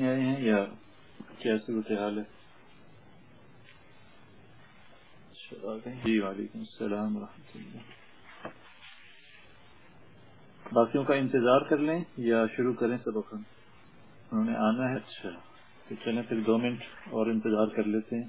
آئے ہیں یا کیا صورت حال ہے؟ جی وعلیکم السلام ورحمۃ اللہ۔ باقیوں کا انتظار کر لیں یا شروع کریں سبق انہوں نے آنا ہے اچھا۔ تو چلیں پھر دو منٹ اور انتظار کر لیتے ہیں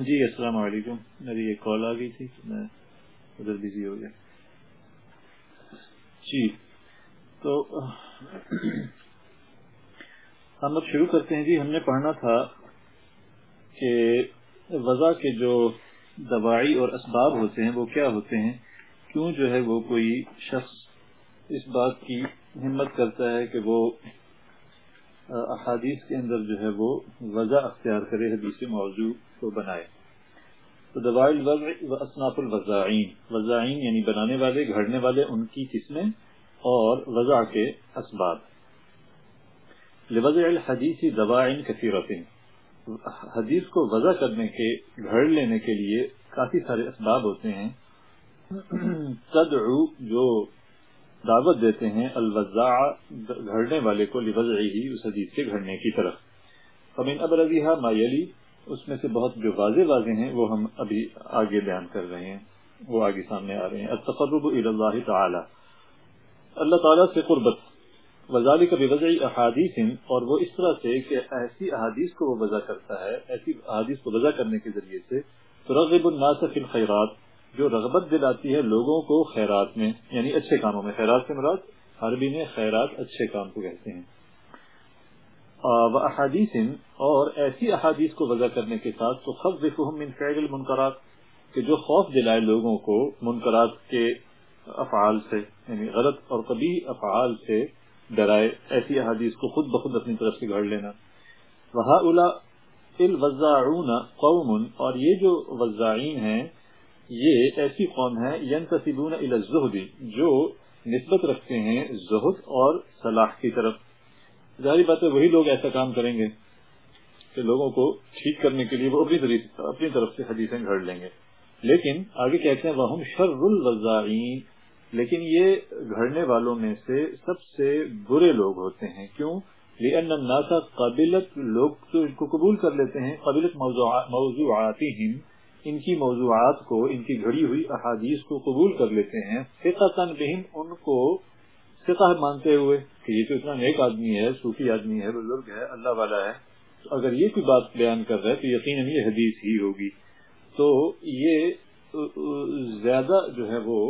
جی السلام علیکم۔ میری ایک کال آ گئی تھی میں ادھر بزی ہو گیا۔ جی تو ہم اب شروع کرتے ہیں۔ جی ہم نے پڑھنا تھا کہ وضع کے جو دوائی اور اسباب ہوتے ہیں، وہ کیا ہوتے ہیں؟ کیوں جو ہے وہ کوئی شخص اس بات کی ہمت کرتا ہے کہ وہ احادیث کے اندر جو ہے وہ وضع اختیار کرے، حدیث موضوع کو بنائے۔ تو دوائل و اصناف الوضائین وضائین یعنی بنانے والے، گھڑنے والے ان کی قسمیں اور وضع کے اسباب۔ لوضع الحدیث دوائن کثیرت حدیث کو وضع کرنے کے، گھڑ لینے کے لیے کافی سارے اسباب ہوتے ہیں۔ تدعو جو دعوت دیتے ہیں الوضاع گھڑنے والے کو لوضع ہی، اس حدیث کے گھڑنے کی طرف۔ فمن ابرزیہ ما یلی اس میں سے بہت جو واضح واضح ہیں وہ ہم ابھی آگے بیان کر رہے ہیں، وہ آگے سامنے آ رہے ہیں۔ التقرب اللہ تعالی۔ اللہ تعالیٰ سے قربت۔ وزال کا بے احادیث، اور وہ اس طرح سے کہ ایسی احادیث کو وہ وضع کرتا ہے، ایسی احادیث کو وضع کرنے کے ذریعے سے رغب الناس فی الخیرات، جو رغبت دلاتی ہے لوگوں کو خیرات میں یعنی اچھے کاموں میں۔ خیرات سے مراد عربی میں خیرات اچھے کام کو کہتے ہیں۔ احادیث اور ایسی احادیث کو وضع کرنے کے ساتھ تو خب من فعل المنکرات کہ جو خوف دلائے لوگوں کو منکرات کے افعال سے یعنی غلط اور کبھی افعال سے ڈرائے، ایسی احادیث کو خود بخود اپنی طرف سے گھڑ لینا۔ وہا الا الوزاعون قوم، اور یہ جو وزاعین ہیں، یہ ایسی قوم ہے ینتسبون الى الزہد جو نسبت رکھتے ہیں زہد اور صلاح کی طرف۔ ظاہری بات ہے، وہی لوگ ایسا کام کریں گے کہ لوگوں کو ٹھیک کرنے کے لیے وہ اپنی اپنی طرف سے حدیثیں گھڑ لیں گے۔ لیکن آگے کہتے ہیں وہ شر الوزائین لیکن یہ گھڑنے والوں میں سے سب سے برے لوگ ہوتے ہیں۔ کیوں؟ لأن الناس قبلت لوگ تو ان کو قبول کر لیتے ہیں۔ قبلت موضوعاتهم ان کی موضوعات کو، ان کی گھڑی ہوئی احادیث کو قبول کر لیتے ہیں۔ فقطن بہم ان کو فقہ مانتے ہوئے کہ یہ تو اتنا نیک آدمی ہے، صوفی آدمی ہے، بزرگ ہے، اللہ والا ہے، تو اگر یہ کوئی بات بیان کر رہا ہے تو یقیناً یہ حدیث ہی ہوگی۔ تو یہ زیادہ جو ہے وہ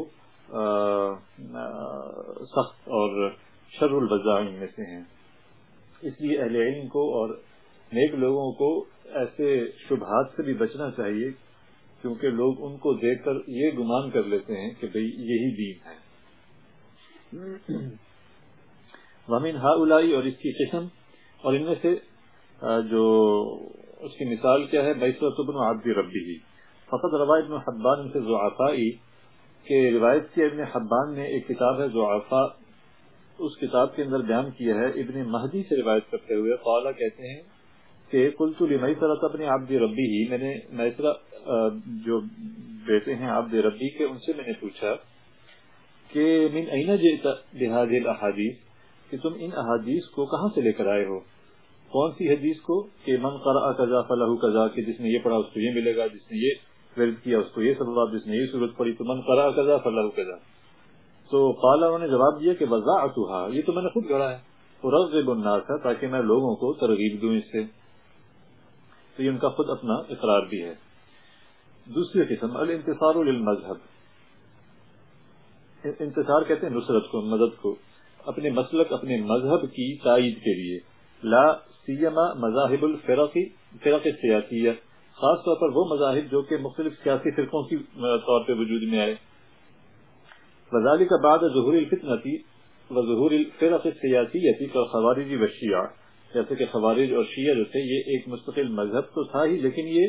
سخت اور شر البزائن میں سے ہیں۔ اس لیے اہل علم کو اور نیک لوگوں کو ایسے شبہات سے بھی بچنا چاہیے، کیونکہ لوگ ان کو دیکھ کر یہ گمان کر لیتے ہیں کہ بھئی یہی دین ہے۔ وامن ہا الائی اور اس کی قسم، اور ان میں سے جو اس کی مثال کیا ہے بیسرت ابن عبد ربی۔ ہی فقط روایت ابن حبان سے ضعفائی کہ روایت کی ابن حبان نے ایک کتاب ہے ضعفا اس کتاب کے اندر بیان کیا ہے ابن مہدی سے روایت کرتے ہوئے۔ قالا کہتے ہیں کہ کلتو لمیسرت ابن عبد ربی ہی میں نے میسرہ جو بیٹے ہیں عبد ربی کے، ان سے میں نے پوچھا کہ من اینا جئتا بهذه الاحادیث، کہ تم ان احادیث کو کہاں سے لے کر آئے ہو؟ کون سی حدیث کو؟ کہ من قرأ قضا فلہ قضا کہ جس نے یہ پڑھا اس کو یہ ملے گا، جس نے یہ ورد کیا اس کو یہ سبب، جس نے یہ صورت پڑھی، تو من قرأ قضا فلہ قضا تو قال انہوں نے جواب دیا کہ وضاعتها یہ تو میں نے خود گڑا ہے۔ ارغب الناس، تاکہ میں لوگوں کو ترغیب دوں اس سے۔ تو یہ ان کا خود اپنا اقرار بھی ہے۔ دوسری قسم، الانتصار للمذہب۔ انتصار کہتے ہیں نصرت کو، مدد کو اپنے مسلک اپنے مذہب کی تائید کے لیے۔ لا سیما مذاہب الفرقی فرق سیاسیہ۔ خاص طور پر وہ مذاہب جو کہ مختلف سیاسی فرقوں کی طور پہ وجود میں آئے۔ وزالی کا بعد ظہور الفتنتی وظہور الفرق سیاسی کا خوارجی و شیعہ۔ جیسے کہ خوارج اور شیعہ جو تھے، یہ ایک مستقل مذہب تو تھا ہی، لیکن یہ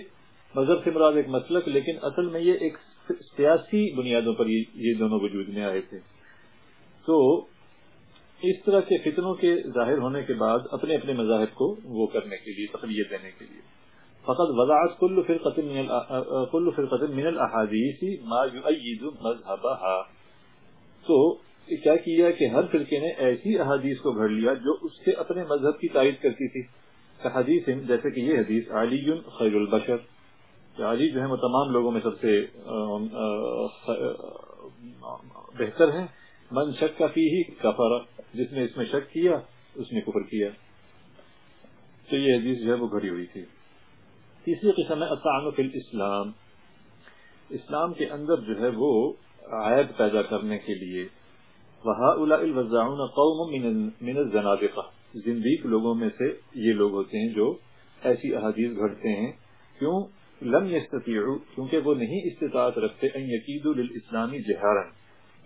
مذہب سے مراد ایک مسلک، لیکن اصل میں یہ ایک سیاسی بنیادوں پر یہ دونوں وجود میں آئے تھے۔ تو اس طرح کے فتنوں کے ظاہر ہونے کے بعد اپنے اپنے مذاہب کو وہ کرنے کے لیے، تقویت دینے کے لیے۔ فقط وضاحت کل فرقت کل فرقت من الاحادیث ما يؤيد مذهبها تو کیا کیا کہ ہر فرقے نے ایسی احادیث کو گھڑ لیا جو اس کے اپنے مذہب کی تائید کرتی تھی۔ حدیث جیسے کہ یہ حدیث علی خیر البشر۔ علی جو ہے وہ تمام لوگوں میں سب سے بہتر ہے من شک کا فی ہی کفر، جس نے اس میں شک کیا، اس نے کفر کیا۔ تو یہ حدیث جو ہے وہ گھڑی ہوئی تھی۔ تیسری قسم ہے فی الاسلام۔ اسلام کے اندر جو ہے وہ عائد پیدا کرنے کے لیے قوم من الزنادقہ زندیق لوگوں میں سے یہ لوگ ہوتے ہیں جو ایسی احادیث گھڑتے ہیں۔ کیوں؟ لم يستطيعوا کیونکہ وہ نہیں استطاعت رکھتے، ان یقیدوا للاسلامی جہارا،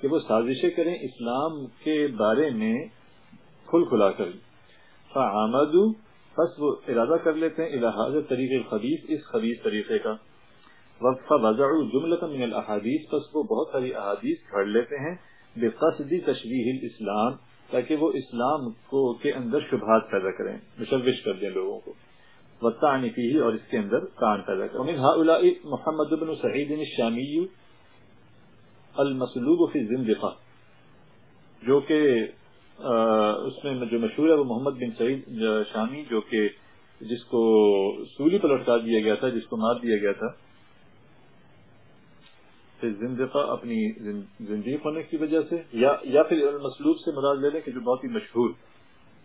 کہ وہ سازشیں کریں اسلام کے بارے میں کھل کھلا کر۔ فعامدوا پس وہ ارادہ کر لیتے ہیں الہذا طریق الخبیث، اس خبیث طریقے کا۔ فوضعوا جملة من الاحادیث، پس وہ بہت ساری احادیث گھڑ لیتے ہیں بقصد تشبیح الاسلام، تاکہ وہ اسلام کو، کے اندر شبہات پیدا کریں، مشوش کر دیں لوگوں کو۔ وطانی فیہ اور اس کے اندر کان پیدا کریں ومن هؤلاء محمد بن سعید الشامی المسلوب فی الزندقہ، جو کہ اس میں جو مشہور ہے وہ محمد بن سعید شامی، جو کہ جس کو سولی پر لٹکا دیا گیا تھا، جس کو مار دیا گیا تھا۔ زندقہ اپنی زندگی ہونے کی وجہ سے، یا یا پھر مسلوب سے مراد لے لیں کہ جو بہت ہی مشہور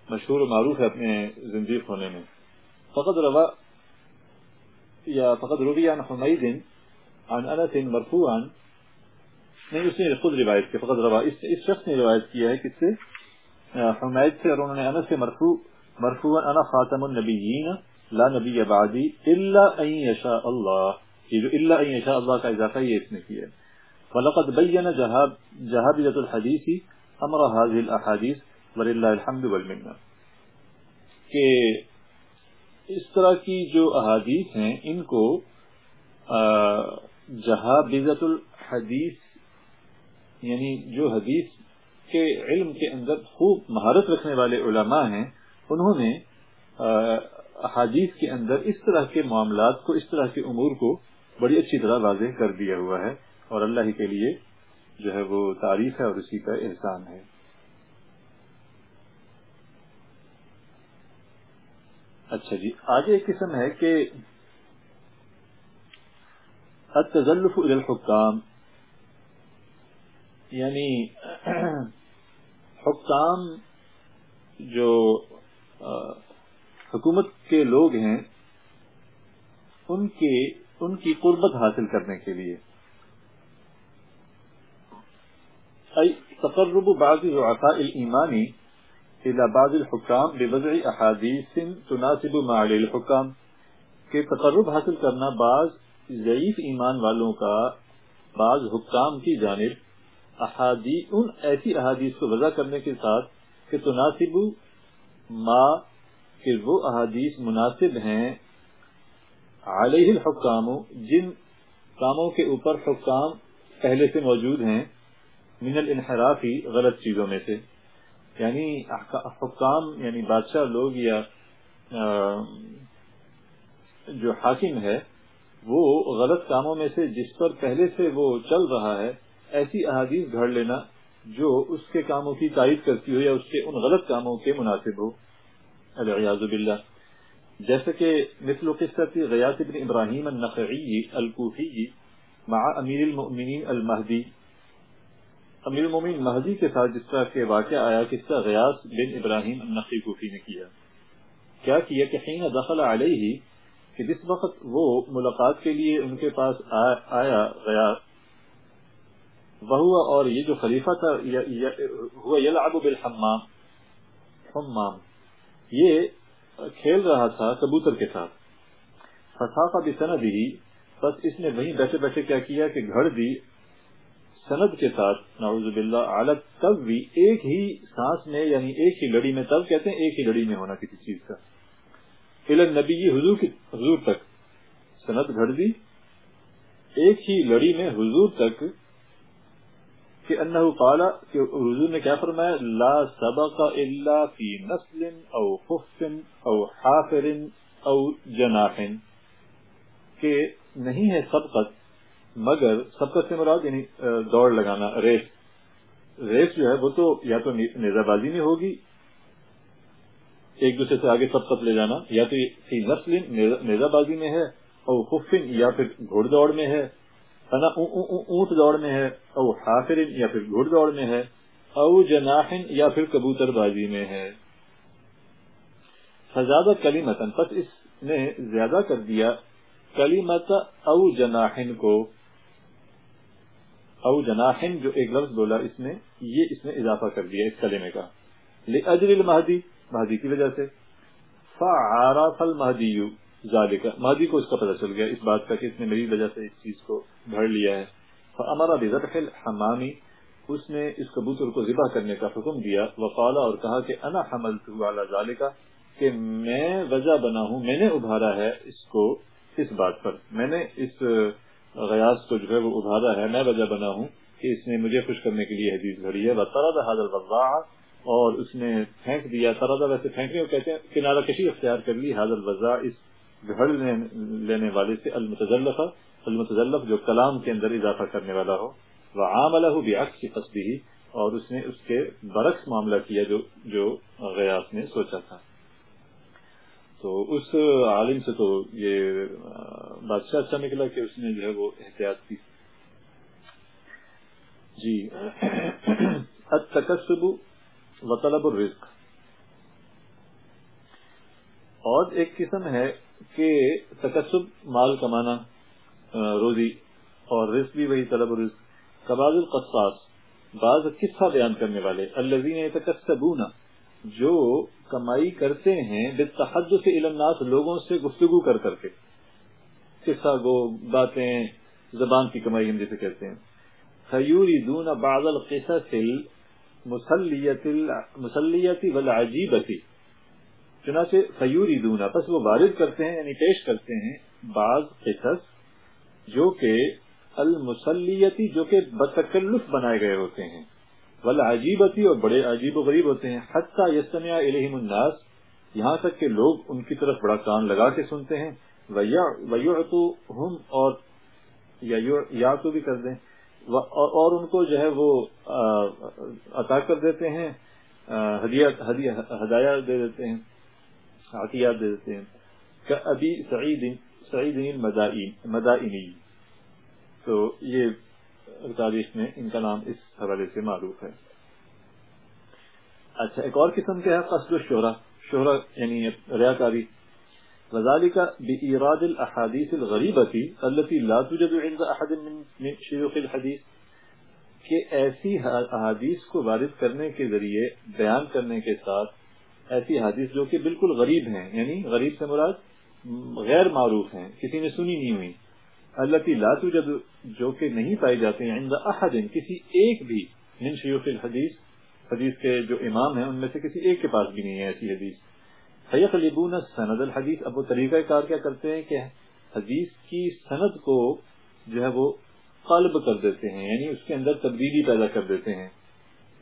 مشہور و معروف ہے اپنے زندگی ہونے میں۔ فقط روا یا فقط روی عن حمید عن انس مرفوعا. نہیں اس نے خود روایت کی فقط روا اس, اس شخص نے روایت کیا ہے کس سے حمید سے اور انہوں نے انس سے مرفوع مرفوعا انا خاتم النبیین لا نبی بعدی الا ان یشاء اللہ. یہ جو اللہ ان شاء اللہ کا اضافہ یہ اس نے کیا ہے. فلقد بین جہاب جہابیت الحدیث امر هذه الاحادیث وللہ الحمد والمنہ. کہ اس طرح کی جو احادیث ہیں، ان کو جہابیت الحدیث یعنی جو حدیث کے علم کے اندر خوب مہارت رکھنے والے علماء ہیں، انہوں نے احادیث کے اندر اس طرح کے معاملات کو، اس طرح کے امور کو بڑی اچھی طرح واضح کر دیا ہوا ہے، اور اللہ ہی کے لیے جو ہے وہ تعریف ہے اور اسی کا احسان ہے۔ اچھا جی آگے ایک قسم ہے کہ التزلف الحکام یعنی حکام جو حکومت کے لوگ ہیں ان کے، ان کی قربت حاصل کرنے کے لیے۔ تقرب بعض رعفاء الایمانی الى بعض الحکام بوضع احادیث تناسب مع الحکام، کہ تقرب حاصل کرنا بعض ضعیف ایمان والوں کا، بعض حکام کی جانب احادیث ان ایسی احادیث کو وضع کرنے کے ساتھ کہ تناسب ما کہ وہ احادیث مناسب ہیں علیہ الحکام، جن کاموں کے اوپر حکام پہلے سے موجود ہیں، من الانحرافی غلط چیزوں میں سے۔ یعنی حکام یعنی بادشاہ لوگ یا جو حاکم ہے، وہ غلط کاموں میں سے جس پر پہلے سے وہ چل رہا ہے، ایسی احادیث گھڑ لینا جو اس کے کاموں کی تائید کرتی ہو یا اس کے ان غلط کاموں کے مناسب ہو۔ العیاذ باللہ۔ جیسے کہ مثل قصت غیاث بن ابراہیم النخعی الکوفی مع امیر المؤمنین المہدی۔ امیر المؤمنین مہدی کے ساتھ جس طرح کے واقعہ آیا قصہ غیاث بن ابراہیم النخعی کوفی نے کیا۔ کیا کیا کہ حین دخل علیہ کہ جس وقت وہ ملاقات کے لیے ان کے پاس آیا غیاث وہ اور یہ جو خلیفہ تھا ہوا یلعب بالحمام، حمام۔ یہ کھیل رہا تھا کبوتر کے ساتھ۔ فساقہ بھی بس اس نے وہیں بیٹھے بیٹھے کیا کیا کہ گھڑ دی سند کے ساتھ نعوذ باللہ عالت تب بھی ایک ہی سانس میں یعنی ایک ہی لڑی میں تب کہتے ہیں ایک ہی لڑی میں ہونا کسی چیز کا۔ نبی حضور کی حضور تک سند گھڑ دی۔ ایک ہی لڑی میں حضور تک کہ انہو قالا کہ حضور نے کیا فرمایا؟ لا سبق الا فی نسل او خف او حافر او جناح۔ کہ نہیں ہے سبقت مگر سبقت سے مراد یعنی دوڑ لگانا، ریس۔ ریس جو ہے وہ تو یا تو نیزہ بازی میں ہوگی، ایک دوسرے سے آگے سبقت لے جانا، یا تو فی نسل نیزہ بازی میں ہے، او خفن، یا پھر گھوڑ دوڑ میں ہے اونٹ دوڑ میں ہے، او حافر یا پھر گھڑ دوڑ میں ہے، او جناحن یا پھر کبوتر بازی میں ہے۔ فزادہ کلی متن پس اس نے زیادہ کر دیا کلی مت او جناحن کو او جناحن، جو ایک لفظ بولا اس نے، یہ اس نے اضافہ کر دیا اس کلمے کا۔ لأجل المہدی مہدی کی وجہ سے۔ فعارف المہدی ذالکا مہدی کو اس کا پتہ چل گیا، اس بات کا کہ اس نے میری وجہ سے اس چیز کو گھڑ لیا ہے۔ فامر بذبح الحمامی اس نے اس کبوتر کو ذبح کرنے کا حکم دیا۔ وقال، اور کہا کہ انا حملته على ذالکا کہ میں وجہ بنا ہوں، میں نے ابھارا ہے اس کو اس بات پر۔ میں نے اس غیاس کو جو ہے وہ ابھارا ہے۔ میں وجہ بنا ہوں کہ اس نے مجھے خوش کرنے کے لیے حدیث گھڑی ہے۔ وطرد هذا الوضاع، اور اس نے پھینک دیا۔ ترادہ ویسے پھینکنے کو کہتے ہیں کنارہ کشی اختیار کر لی۔ حاضر الوضاع اس گھڑ لینے والے سے المتزلف المتزلف جو کلام کے اندر اضافہ کرنے والا ہو۔ وہ عام الح بھی کی تصویر اور اس نے اس کے برعکس معاملہ کیا جو جو غیاس نے سوچا تھا۔ تو اس عالم سے تو یہ بادشاہ اچھا نکلا کہ اس نے جو ہے وہ احتیاط کی۔ جی تکسب و طلب الرزق۔ اور ایک قسم ہے کہ تکسب مال کمانا روزی اور رزق بھی وہی طلب رزق کباز القصاص، بعض قصہ بیان کرنے والے۔ الذین تکسبون جو کمائی کرتے ہیں، بالتحدث الى الناس، لوگوں سے گفتگو کر کر کے۔ قصہ گو باتیں زبان کی کمائی ہم جسے کہتے ہیں۔ خیوریدون بعض القصص المسلیت والعجیبتی چنانچہ فیوری دونا پس وہ وارد کرتے ہیں یعنی پیش کرتے ہیں بعض قصص جو کہ المسلیتی جو کہ بتکلف بنائے گئے ہوتے ہیں۔ والعجیبتی اور بڑے عجیب و غریب ہوتے ہیں۔ حتی یستمع الیہم الناس، یہاں تک کہ لوگ ان کی طرف بڑا کان لگا کے سنتے ہیں۔ ویعتوہم اور یا تو بھی کر دیں۔ اور ان کو جو ہے وہ عطا کر دیتے ہیں۔ ہدایہ دے دیتے ہیں۔ عطیات دے دیتے ہیں۔ کہ ابھی سعید سعید مدائنی۔ تو یہ تاریخ میں ان کا نام اس حوالے سے معروف ہے۔ اچھا ایک اور قسم کے ہے قصد الشہرہ شہرہ۔ یعنی ریاکاری۔ وذالک بإيراد الاحاديث الغریبتی التي لا توجد عند احد من شیوخ الحدیث، کہ ایسی احادیث کو وارد کرنے کے ذریعے، بیان کرنے کے ساتھ ایسی حادث جو کہ بالکل غریب ہیں یعنی غریب سے مراد غیر معروف ہیں، کسی نے سنی نہیں ہوئی۔ اللہ کی لات جو کہ نہیں پائے جاتے ہیں، عند احد، کسی ایک بھی من شیوخ الحدیث، حدیث کے جو امام ہیں، ان میں سے کسی ایک کے پاس بھی نہیں ہے ایسی حدیث۔ حیق لبون سند الحدیث اب وہ طریقہ کار کیا کرتے ہیں کہ حدیث کی سند کو جو ہے وہ قلب کر دیتے ہیں یعنی اس کے اندر تبدیلی پیدا کر دیتے ہیں۔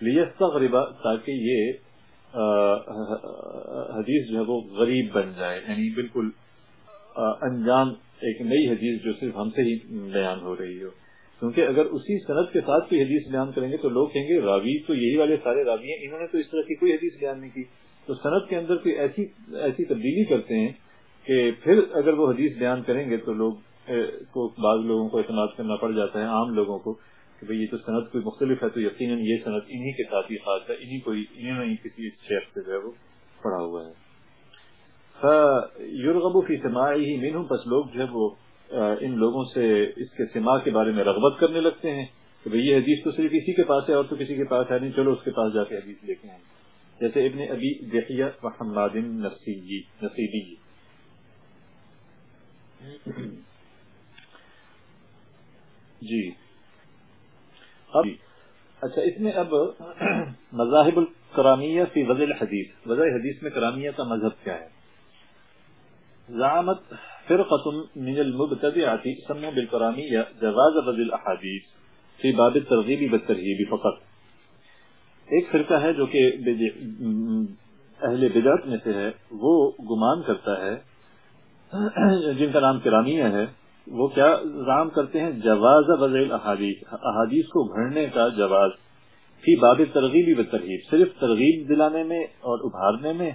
لیستغربا، تاکہ یہ حدیث جو ہے وہ غریب بن جائے یعنی بالکل انجام ایک نئی حدیث جو صرف ہم سے ہی بیان ہو رہی ہو۔ کیونکہ اگر اسی صنعت کے ساتھ کوئی حدیث بیان کریں گے تو لوگ کہیں گے راوی تو یہی والے سارے راوی ہیں، انہوں نے تو اس طرح کی کوئی حدیث بیان نہیں کی۔ تو صنعت کے اندر کوئی ایسی ایسی تبدیلی کرتے ہیں کہ پھر اگر وہ حدیث بیان کریں گے تو لوگ کو بعض لوگوں کو اعتماد کرنا پڑ جاتا ہے، عام لوگوں کو کہ بھئی یہ تو صنعت کوئی مختلف ہے تو یقیناً یہ صنعت انہی کے ساتھ ہی خاص ہے، انہی کوئی انہوں نے کسی شیخ سے جو ہے وہ پڑھا ہوا ہے۔ یورغب فی سماعی منہم، پس لوگ جو ہے وہ ان لوگوں سے اس کے سماع کے بارے میں رغبت کرنے لگتے ہیں۔ کہ بھئی یہ حدیث تو صرف اسی کے پاس ہے اور تو کسی کے پاس ہے نہیں، چلو اس کے پاس جا کے حدیث لے کے آئیں۔ جیسے ابن ابی دحیہ و حماد نصیبی نصیبی جی۔ اب اچھا اس میں اب مذاہب الکرامیہ فی وضع الحدیث۔ وضع حدیث میں کرامیہ کا مذہب کیا ہے؟ زعمت فرقة من المبتدعات سموا بالکرامیہ جواز وضع الاحادیث فی باب الترغیب بالترہیب فقط. ایک فرقہ ہے جو کہ اہل بدعت میں سے ہے، وہ گمان کرتا ہے، جن کا نام کرامیہ ہے، وہ کیا رام کرتے ہیں؟ جواز وضع احادیث احادیث کو گھڑنے کا جواز، فی باب ترغیبی و ترغیب صرف ترغیب دلانے میں اور ابھارنے میں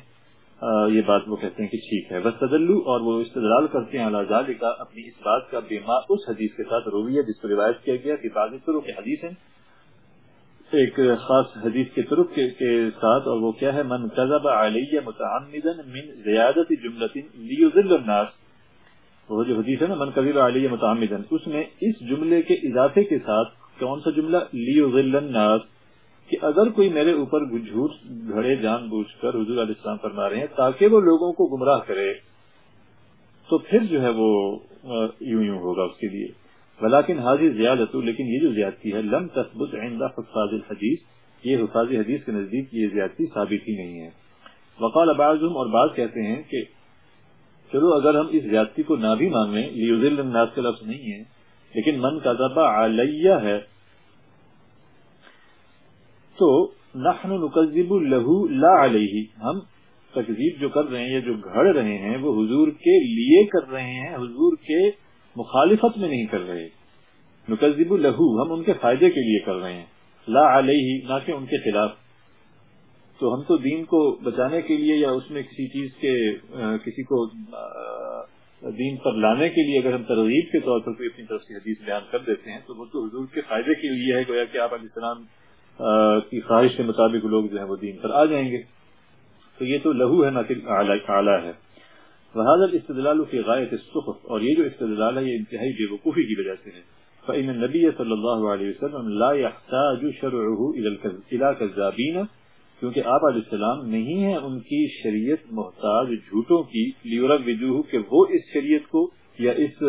یہ بات وہ کہتے ہیں کہ ٹھیک ہے۔ بس تدلو، اور وہ استدلال کرتے ہیں اللہ کا اپنی اس بات کا بیما اس حدیث کے ساتھ رویہ، جس کو روایت کیا گیا کہ بعض طرق کے حدیث ہیں۔ ایک خاص حدیث کے طرق کے ساتھ، اور وہ کیا ہے؟ من کذب علیہ متعمدا من زیادت جملت لیذل الناس۔ وہ جو حدیث ہے نا، من کذب علیہ متعمدا، اس میں اس جملے کے اضافے کے ساتھ کون سا جملہ؟ لیذل الناس۔ کہ اگر کوئی میرے اوپر جھوٹ گھڑے جان بوجھ کر حضور علیہ السلام فرما رہے ہیں تاکہ وہ لوگوں کو گمراہ کرے، تو پھر جو ہے وہ یوں یوں ہوگا اس کے لیے۔ ولیکن حاضر زیادت، لیکن یہ جو زیادتی ہے، لم تثبت عند حفاظ الحدیث، یہ حفاظ حدیث کے نزدیک یہ زیادتی ثابت ہی نہیں ہے۔ وقال بعضهم اور بعض کہتے ہیں کہ چلو اگر ہم اس زیادتی کو نہ بھی مانگیں لیوزل الناس کا لفظ نہیں ہے، لیکن من کا ذبح علیہ ہے تو نحن نکذب لہو لا علیہ۔ ہم تکذیب جو کر رہے ہیں یا جو گھڑ رہے ہیں، وہ حضور کے لیے کر رہے ہیں، حضور کے مخالفت میں نہیں کر رہے۔ نکذب لہو ہم ان کے فائدے کے لیے کر رہے ہیں۔ لا علیہ، نہ کہ ان کے خلاف۔ تو ہم تو دین کو بچانے کے لیے یا اس میں کسی چیز کے کسی کو دین پر لانے کے لیے اگر ہم ترغیب کے طور پر کوئی اپنی طرف سے حدیث بیان کر دیتے ہیں، تو وہ تو حضور کے فائدے کے لیے ہے۔ گویا کہ آپ علیہ السلام کی خواہش کے مطابق لوگ جو ہے وہ دین پر آ جائیں گے۔ تو یہ تو لہو ہے، نہ کہ اعلیٰ ہے۔ بہادر استدلال کی غایت السخف۔ اور یہ جو استدلال ہے، یہ انتہائی بے وقوفی کی وجہ سے ہے۔ فإن النبي صلی اللہ علیہ وسلم لا يحتاج شرعه الى كذابین کیونکہ آپ علیہ السلام نہیں ہیں، ان کی شریعت محتاج جھوٹوں کی۔ لیورب وجوہ کہ وہ اس شریعت کو یا اس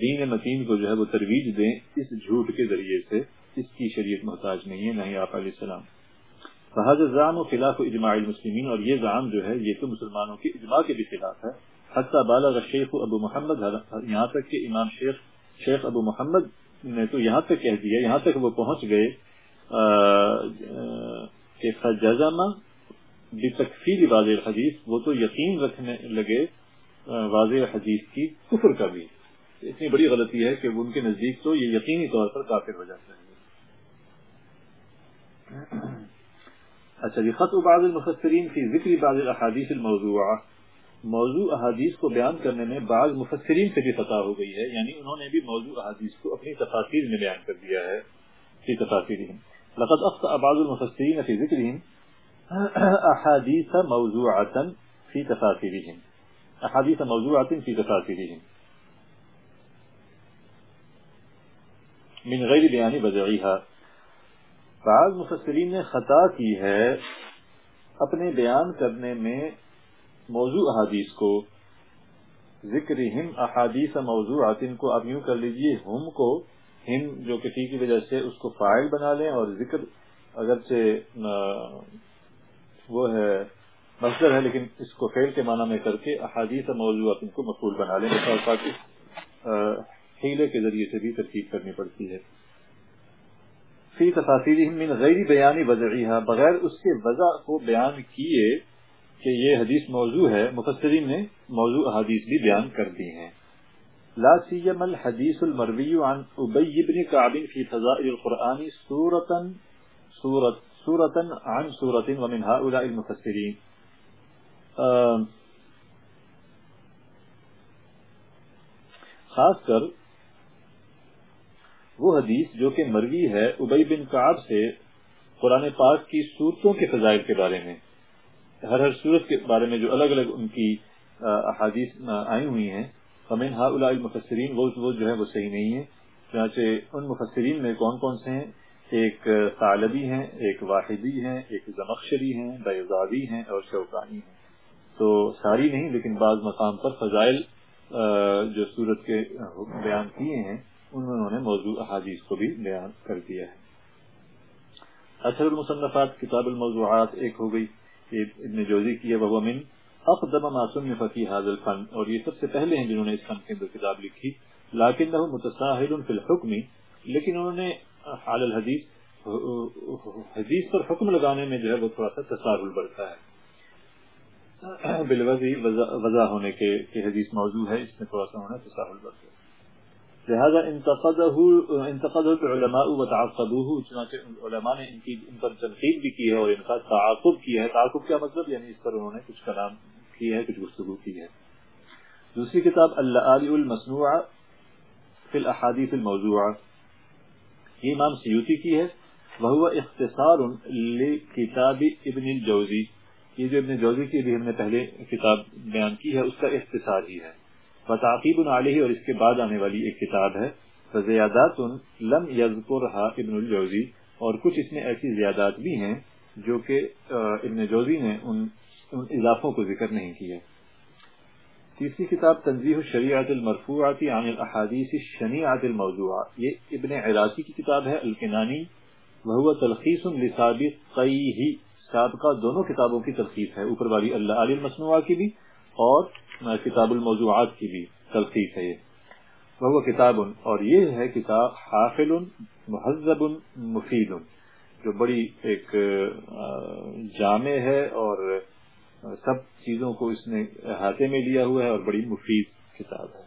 دین متین کو جو ہے وہ ترویج دیں اس جھوٹ کے ذریعے سے۔ اس کی شریعت محتاج نہیں ہے، نہ ہی آپ علیہ السلام۔ فہذا زام و خلاف اجماع المسلمین اور یہ زام جو ہے، یہ تو مسلمانوں کے اجماع کے بھی خلاف ہے۔ حتیٰ بالا شیخ ابو محمد، یہاں تک کہ امام شیخ شیخ ابو محمد نے تو یہاں تک کہہ دیا، یہاں تک وہ پہنچ گئے کہ فجزمہ بتکفیر واضح حدیث وہ تو یقین رکھنے لگے واضح حدیث کی کفر کا بھی۔ اتنی بڑی غلطی ہے کہ ان کے نزدیک تو یہ یقینی طور پر کافر ہو جاتا ہے اچھا جی خط بعض المفسرین کی ذکر بعض احادیث الموضوع موضوع احادیث کو بیان کرنے میں بعض مفسرین سے بھی فتح ہو گئی ہے یعنی انہوں نے بھی موضوع احادیث کو اپنی تفاصیر میں بیان کر دیا ہے۔ فی تفاصیرہم لقد اخطأ بعض المفسرین فی ذکرہم احادیث موضوعتا فی تفاصیرہم احادیث موضوعات فی تفاصیرہم من غیر بیان بدعیها بعض مفسرین نے خطا کی ہے اپنے بیان کرنے میں موضوع احادیث کو۔ ذکر ہم احادیث موضوع کو آپ یوں کر لیجیے، ہم کو، ہم جو کسی کی وجہ سے اس کو فائل بنا لیں اور ذکر اگرچہ وہ ہے، مصدر ہے، لیکن اس کو فیل کے معنی میں کر کے احادیث موضوع کو مقبول بنا لیں۔ ہیلے کے ذریعے سے بھی ترکیب کرنی پڑتی ہے۔ فی تفاصیل من غیر بیانی وضعیہ بغیر اس کے وضع کو بیان کیے کہ یہ حدیث موضوع ہے، مفسرین نے موضوع حدیث بھی بیان کر دی ہیں۔ لا سیم الحدیث المروی عن ابی بن کعب فی فضائل القرآن سورتا، سورت، سورتا عن سورت ومن هؤلاء المفسرین۔ خاص کر وہ حدیث جو کہ مروی ہے ابئی بن کاب سے قرآن پاک کی صورتوں کے فضائل کے بارے میں۔ ہر ہر صورت کے بارے میں جو الگ الگ ان کی احادیث آئی ہوئی ہیں امین ہا المفسرین، وہ وہ جو ہے وہ صحیح نہیں ہے چنانچہ ان مفسرین میں کون کون سے ہیں؟ ایک طالبی ہیں، ایک واحدی ہیں، ایک زمخشری ہیں بیزادی ہیں اور شوقانی ہیں۔ تو ساری نہیں، لیکن بعض مقام پر فضائل جو صورت کے بیان کیے ہیں انہوں نے موضوع احادیث کو بھی بیان کر دیا ہے۔ اثر المصنفات کتاب الموضوعات ایک ہو گئی۔ ابن جوزی کی ہے وہ من اقدم ما صنف فی هذا الفن۔ اور یہ سب سے پہلے ہیں جنہوں نے اس فن کے اندر کتاب لکھی۔ لكنه متساهل في الحكم لیکن انہوں نے حال الحدیث، حدیث پر حکم لگانے میں جو ہے وہ تھوڑا سا تساہل بڑھتا ہے۔ بالوضی وضع ہونے کے حدیث موضوع ہے، اس میں تھوڑا سا انہوں نے تساہل بڑھتا ہے۔ لہذا انتقده علماء وتعقبوه چنانچہ علماء نے ان کی ان پر تنقید بھی کی ہے اور ان کا تعاقب کیا ہے. تعاقب کیا مطلب؟ یعنی اس پر انہوں نے کچھ کلام کی ہے، کچھ گفتگو کی ہے. دوسری کتاب اللآلی المصنوع فی الاحادیث الموضوع یہ امام سیوتی کی ہے. وہ اختصار لکتاب ابن الجوزی. یہ جو ابن جوزی کی بھی ہم نے پہلے کتاب بیان کی ہے، اس کا اختصار ہی ہے. وتعقیب علیہ اور اس کے بعد آنے والی ایک کتاب ہے فزیادات لم یذکرها ابن الجوزی اور کچھ اس میں ایسی زیادات بھی ہیں جو کہ ابن جوزی نے ان, ان اضافوں کو ذکر نہیں کیا تیسری کتاب تنظیح الشریعت المرفوعات عن الاحادیث الشنیعات الموضوع یہ ابن عراقی کی کتاب ہے الکنانی وهو تلخیص لسابقیہ سابقہ دونوں کتابوں کی تلخیص ہے اوپر والی اللہ علی المصنوعہ کی بھی اور کتاب الموضوعات کی بھی تلخیص ہے وہ کتاب اور یہ ہے کتاب حافل مہذب مفید، جو بڑی ایک جامع ہے اور سب چیزوں کو اس نے ہاتھے میں لیا ہوا ہے اور بڑی مفید کتاب ہے۔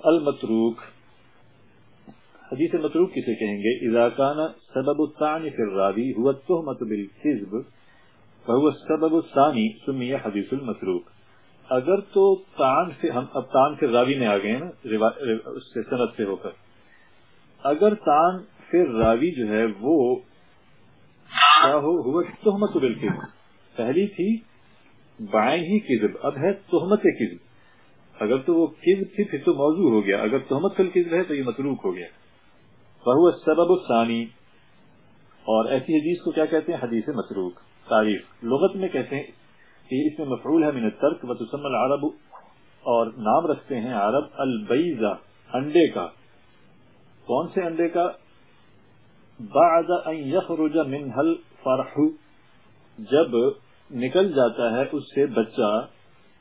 المتروک، حدیث متروک کسے کہیں گے؟ اذا کان سبب الثانی فی الراوی هو التهمة بالكذب فهو السبب الثاني سمي حدیث المتروک۔ اگر تو تان سے ہم اب تان کے راوی میں آ گئے نا اس سے سند سے ہو کر۔ اگر تان پھر راوی جو ہے وہ ہوا تہمت بالکل پہلی تھی بائیں ہی کذب، اب ہے تہمت کذب۔ اگر تو وہ کذب تھی، پھر تو موضوع ہو گیا۔ اگر تہمت کل کذب ہے تو یہ متروک ہو گیا۔ بہو سبب الثانی۔ اور ایسی حدیث کو کیا کہتے ہیں؟ حدیث متروک تعریف. لغت میں کہتے ہیں کہ اس میں مفعول ہے من الترک و تسم العرب اور نام رکھتے ہیں عرب البیزا انڈے کا. کون سے انڈے کا؟ بعد ان یخرج منها الفرح. جب نکل جاتا ہے اس سے بچہ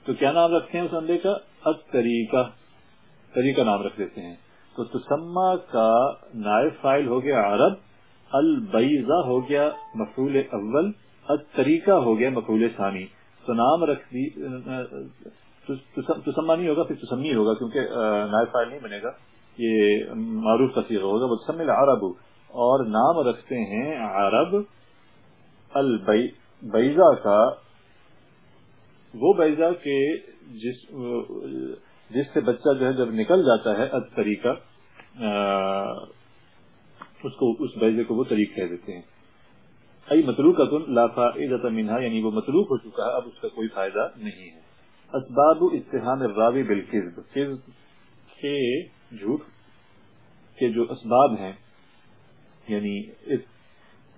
تو کیا نام رکھتے ہیں اس انڈے کا؟ الطریقہ. طریقہ نام رکھ دیتے ہیں. تو تسمہ کا نائب فائل ہو گیا عرب البیزا ہو گیا مفعول اول طریقہ ہو گیا مقبول ثانی۔ تو نام رکھ دی تسما نہیں ہوگا، پھر تسمی ہوگا، کیونکہ نائب فائل نہیں بنے گا۔ یہ معروف تصویر ہوگا وہ تسم العرب۔ اور نام رکھتے ہیں عرب۔ البیزا کا، وہ بیزا کے جس جس سے بچہ جو ہے جب نکل جاتا ہے طریقہ اس کو، اس بیزے کو وہ طریق کہہ دیتے ہیں۔ ای متروک لا فائدت منها یعنی وہ متروک ہو چکا ہے، اب اس کا کوئی فائدہ نہیں ہے۔ اسباب اتحام الراوی بالکذب، کذب کے جھوٹ کے جو اسباب ہیں یعنی اس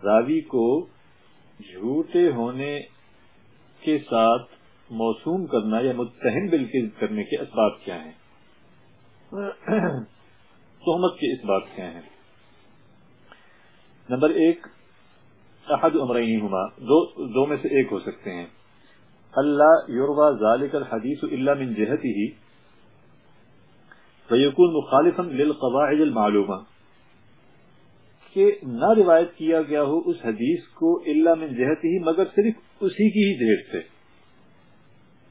راوی کو جھوٹے ہونے کے ساتھ موسوم کرنا یا متحم بالکذب کرنے کے اسباب کیا ہیں؟ تہمت کے اسباب کیا ہیں۔ نمبر ایک، احد امرین ہما دو دو میں سے ایک ہو سکتے ہیں۔ اللہ یوروا ذالک الحدیث الا من جہته فیکون مخالفا للقواعد المعلومہ۔ کہ نہ روایت کیا گیا ہو اس حدیث کو الا من جہته مگر صرف اسی کی ہی جہت سے۔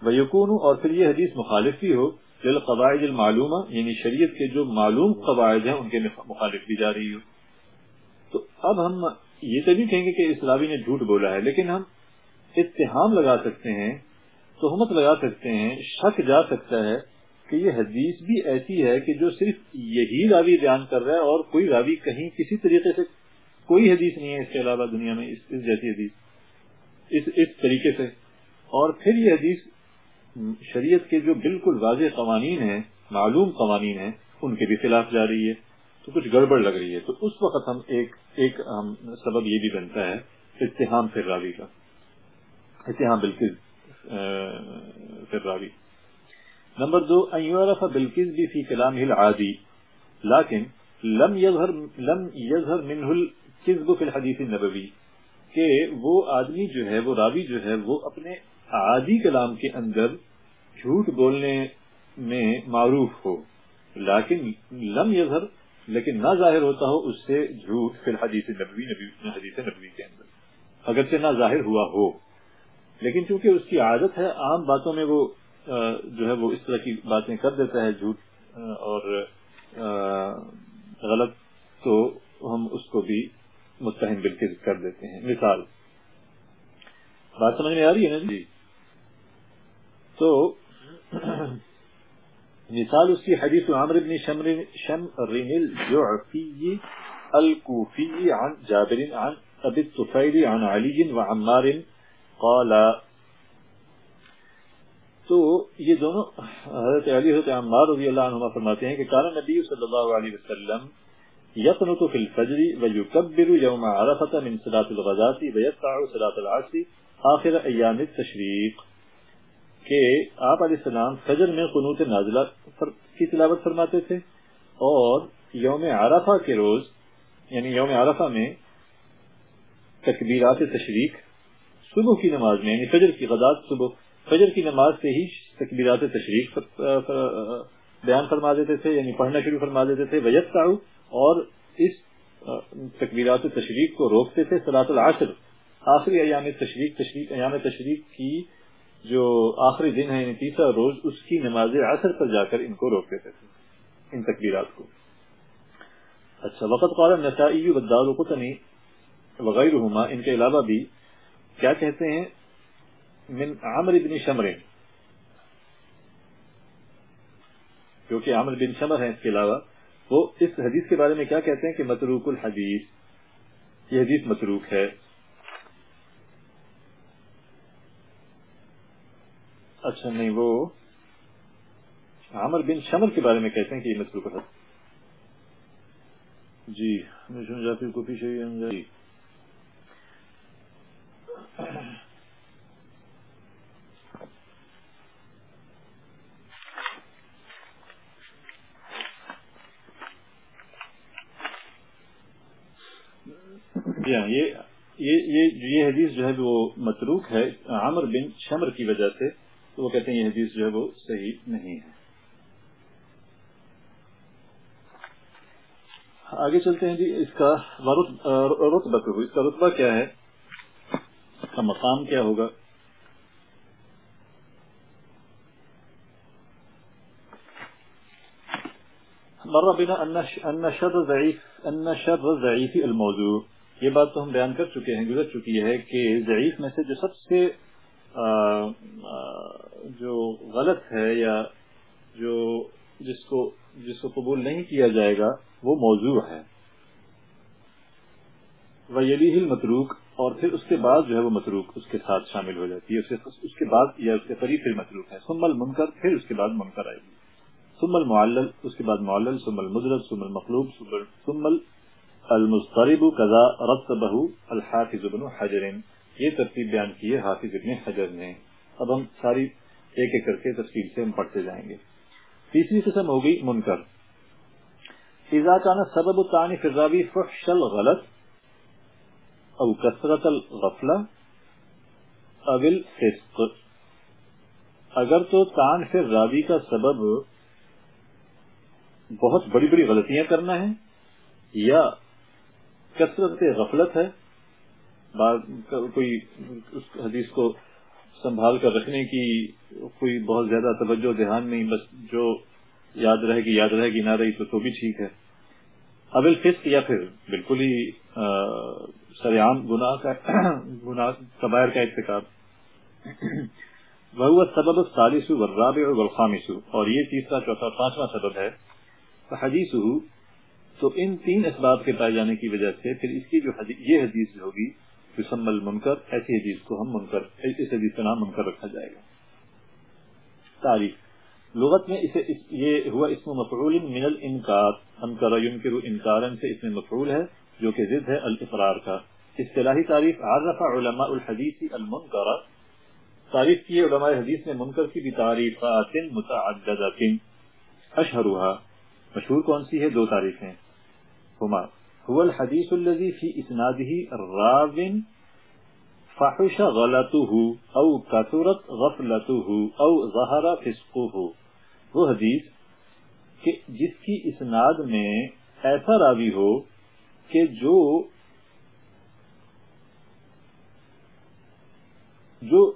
ویکون، اور پھر یہ حدیث مخالف بھی ہو، للقواعد المعلومہ یعنی شریعت کے جو معلوم قواعد ہیں، ان کے مخالف بھی جا رہی ہو۔ اب ہم یہ تو نہیں کہیں گے کہ اس راوی نے جھوٹ بولا ہے لیکن ہم اتحام لگا سکتے ہیں تہمت لگا سکتے ہیں شک جا سکتا ہے کہ یہ حدیث بھی ایسی ہے کہ جو صرف یہی راوی بیان کر رہا ہے اور کوئی راوی کہیں کسی طریقے سے کوئی حدیث نہیں ہے اس کے علاوہ دنیا میں اس, اس جیسی حدیث اس اس طریقے سے۔ اور پھر یہ حدیث شریعت کے جو بالکل واضح قوانین ہیں معلوم قوانین ہیں ان کے بھی خلاف جا رہی ہے۔ تو کچھ گڑبڑ لگ رہی ہے۔ تو اس وقت ہم ایک ایک، ہم سبب یہ بھی بنتا ہے اتحام پھر راوی کا۔ اتحام بالکل پھر راوی نمبر دو، ان يعرف بالكذب في كلامه العادي لكن لم يظهر لم يظهر منه الكذب في الحديث النبوي کہ وہ آدمی جو ہے، وہ راوی جو ہے، وہ اپنے عادی کلام کے اندر جھوٹ بولنے میں معروف ہو لیکن لم یظہر لیکن نہ ظاہر ہوتا ہو اس سے جھوٹ فی الحدیث نبوی نبی حدیث نبوی کے اندر۔ اگرچہ نہ ظاہر ہوا ہو لیکن چونکہ اس کی عادت ہے عام باتوں میں وہ جو ہے وہ اس طرح کی باتیں کر دیتا ہے جھوٹ اور غلط تو ہم اس کو بھی متحم بالکل کر دیتے ہیں۔ مثال۔ بات سمجھ میں آ رہی ہے نا جی؟ تو مثال اس کی حدیث عامر بن شمر شمرین الجعفی الكوفی عن جابر عن ابی الطفیل عن علی وعمار قال تو یہ دونوں حضرت علی، حضرت عمار رضی اللہ عنہ فرماتے ہیں کہ کارا نبی صلی اللہ علیہ وسلم یقنط فی الفجر ویکبر یوم عرفت من صلاة الغزات ویقع صلاة العصر آخر ایام التشریق۔ کہ آپ علیہ السلام فجر میں قنوت نازلہ کی تلاوت فرماتے تھے اور یوم عرفہ کے روز یعنی یوم عرفہ میں تکبیرات تشریق، صبح کی نماز میں یعنی فجر کی غزات صبح، فجر کی نماز سے ہی تکبیرات تشریف بیان فرما دیتے تھے یعنی پڑھنا شروع فرما دیتے تھے ویت اور اس تکبیرات تشریف کو روکتے تھے سلاط العصر، آخری ایام تشریق تشریق، ایام تشریق کی جو آخری دن ہے یعنی تیسرا روز، اس کی نماز عصر پر جا کر ان کو روک دیتے تھے، ان تکبیرات کو۔ اچھا وقت قال نسائی بدار قطنی وغیرہ ان کے علاوہ بھی کیا کہتے ہیں؟ من عمر بن شمر جو کہ عمر بن شمر ہیں اس کے علاوہ، وہ اس حدیث کے بارے میں کیا کہتے ہیں کہ متروک الحدیث، یہ حدیث متروک ہے۔ اچھا نہیں وہ عمر بن شمر کے بارے میں کہتے ہیں کہ یہ متروک ہے جی جعفر کو پیچھے جی ہاں یہ یہ یہ حدیث جو ہے وہ متروک ہے عامر بن شمر کی وجہ سے۔ تو وہ کہتے ہیں یہ حدیث جو ہے وہ صحیح نہیں ہے۔ آگے چلتے ہیں جی اس کا رتبہ اس کا رتبہ کیا ہے؟ اس کا مقام کیا ہوگا؟ مر بنا ان شر ضعیف، ان شر ضعیف الموضوع۔ یہ بات تو ہم بیان کر چکے ہیں، گزر چکی ہے کہ ضعیف میں سے جو سب سے جو غلط ہے یا جو جس کو جس کو قبول نہیں کیا جائے گا، وہ موضوع ہے۔ وہ یلی متروک اور پھر اس کے بعد جو ہے وہ متروک اس کے ساتھ شامل ہو جاتی ہے۔ اس کے بعد یا اس کے قریب پھر متروک ہے۔ سمل منکر پھر اس کے بعد منکر آئے گی۔ سمل معلل اس کے بعد معلل۔ سمل مدرب سمل مخلوب سمل المسترب قضا رتبہ الحافظ ابن حجر۔ یہ ترتیب بیان کی ہے، حافظ ابن حجر نے۔ اب ہم ساری ایک ایک کر کے تفصیل سے ہم پڑھتے جائیں گے۔ تیسری قسم ہو گئی منکر۔ اذا كان سبب الطعن في الراوي فحش الغلط او كثرة الغفلة او الفسق۔ اگر تو تان فی راوی کا سبب بہت بڑی بڑی غلطیاں کرنا ہے یا کثرت غفلت ہے کوئی اس حدیث کو سنبھال کر رکھنے کی کوئی بہت زیادہ توجہ دھیان نہیں، بس جو یاد رہے گی، یاد رہے گی، نہ رہی تو تو بھی ٹھیک ہے۔ ابل فسق یا پھر بالکل ہی سریام گناہ کا گناہ قبائر کا ارتکاب۔ وہ سبب سالس وراب اور غلخامس اور یہ تیسرا، چوتھا، پانچواں سبب ہے۔ حدیث تو ان تین اسباب کے پائے جانے کی وجہ سے پھر اس کی جو حدیث یہ حدیث ہوگی یسم المنکر، ایسی حدیث کو ہم منکر، اس حدیث کا نام منکر رکھا جائے گا۔ تاریخ۔ لغت میں اسے اس، یہ ہوا اسم مفعول من الانکار۔ انکر ينکر انکارا، سے اس میں مفعول ہے، جو کہ ضد ہے الاقرار کا۔ اصطلاحی تعریف عرف علماء الحدیث المنکر۔ تعریف کی علماء حدیث نے منکر کی بھی تعریفات متعددت اشہرها مشہور کون سی ہے؟ دو تعریفیں ہما۔ هو الحدیث الذي في اسناده راو فحش غلطه او كثرت غفلته او ظهر فسقه. وہ حدیث کہ جس کی اسناد میں ایسا راوی ہو کہ جو جو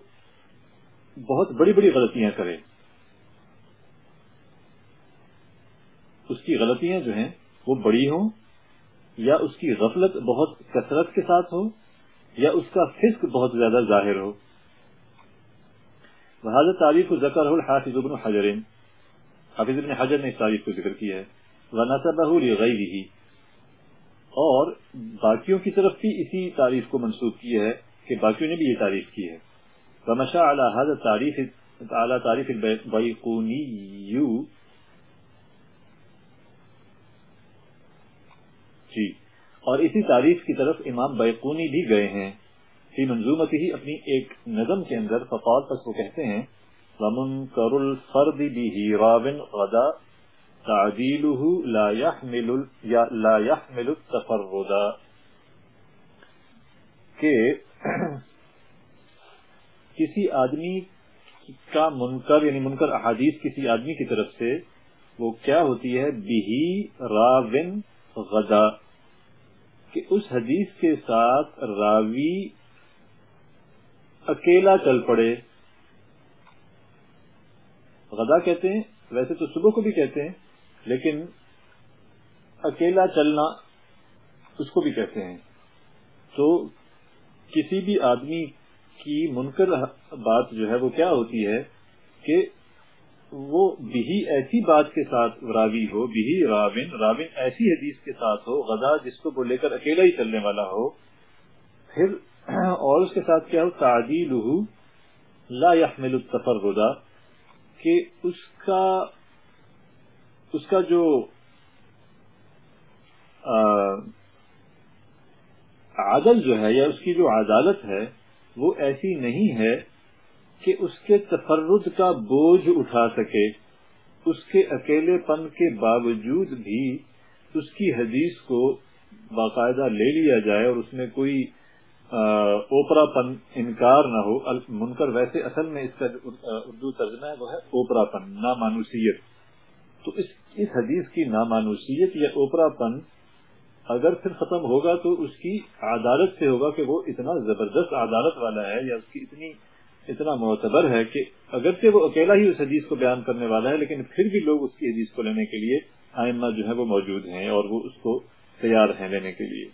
بہت بڑی بڑی غلطیاں کرے۔ اس کی غلطیاں جو ہیں وہ بڑی ہوں یا اس کی غفلت بہت کثرت کے ساتھ ہو، یا اس کا فسق بہت زیادہ ظاہر ہو۔ بہادر تعریف کو ذکر ہو حافظ ابن حجر۔ حافظ ابن حجر نے اس تعریف کو ذکر کیا ہے۔ وَنَسَبَهُ لِغَيْرِهِ۔ اور باقیوں کی طرف بھی اسی تعریف کو منسوخ کیا ہے کہ باقیوں نے بھی یہ تعریف کی ہے۔ ومشى على هذا التعريف على تعريف البيقوني۔ جی۔ اور اسی تعریف کی طرف امام بیقونی بھی گئے ہیں۔ فی منظومت ہی اپنی ایک نظم کے اندر فقال پس وہ کہتے ہیں ومنکر الفرد به راو غدا تعدیله لا يحمل لا يحمل التفرد کہ کسی آدمی کا منکر یعنی منکر احادیث کسی آدمی کی طرف سے، وہ کیا ہوتی ہے؟ بہی راون غدا۔ کہ اس حدیث کے ساتھ راوی اکیلا چل پڑے۔ غدا کہتے ہیں، ویسے تو صبح کو بھی کہتے ہیں، لیکن اکیلا چلنا اس کو بھی کہتے ہیں۔ تو کسی بھی آدمی کی منکر بات جو ہے وہ کیا ہوتی ہے کہ وہ بھی ایسی بات کے ساتھ راوی ہو، بھی راون راون ایسی حدیث کے ساتھ ہو غدا جس کو وہ لے کر اکیلا ہی چلنے والا ہو، پھر اور اس کے ساتھ کیا ہو؟ تعدیل لا يحمل التفرد، کہ اس کا اس کا جو عادل جو ہے یا اس کی جو عدالت ہے، وہ ایسی نہیں ہے کہ اس کے تفرد کا بوجھ اٹھا سکے، اس کے اکیلے پن کے باوجود بھی اس کی حدیث کو باقاعدہ لے لیا جائے اور اس میں کوئی اوپرا پن انکار نہ ہو۔ منکر ویسے اصل میں اس کا اردو ترجمہ ہے، وہ ہے اوپرا پن، نامانوسیت۔ تو اس اس حدیث کی نامانوسیت یا اوپرا پن اگر پھر ختم ہوگا تو اس کی عدالت سے ہوگا کہ وہ اتنا زبردست عدالت والا ہے یا اس کی اتنی اتنا معتبر ہے کہ اگرچہ وہ اکیلا ہی اس حدیث کو بیان کرنے والا ہے، لیکن پھر بھی لوگ اس کی حدیث کو لینے کے لیے آئمہ جو ہے وہ موجود ہیں اور وہ اس کو تیار ہیں لینے کے لیے۔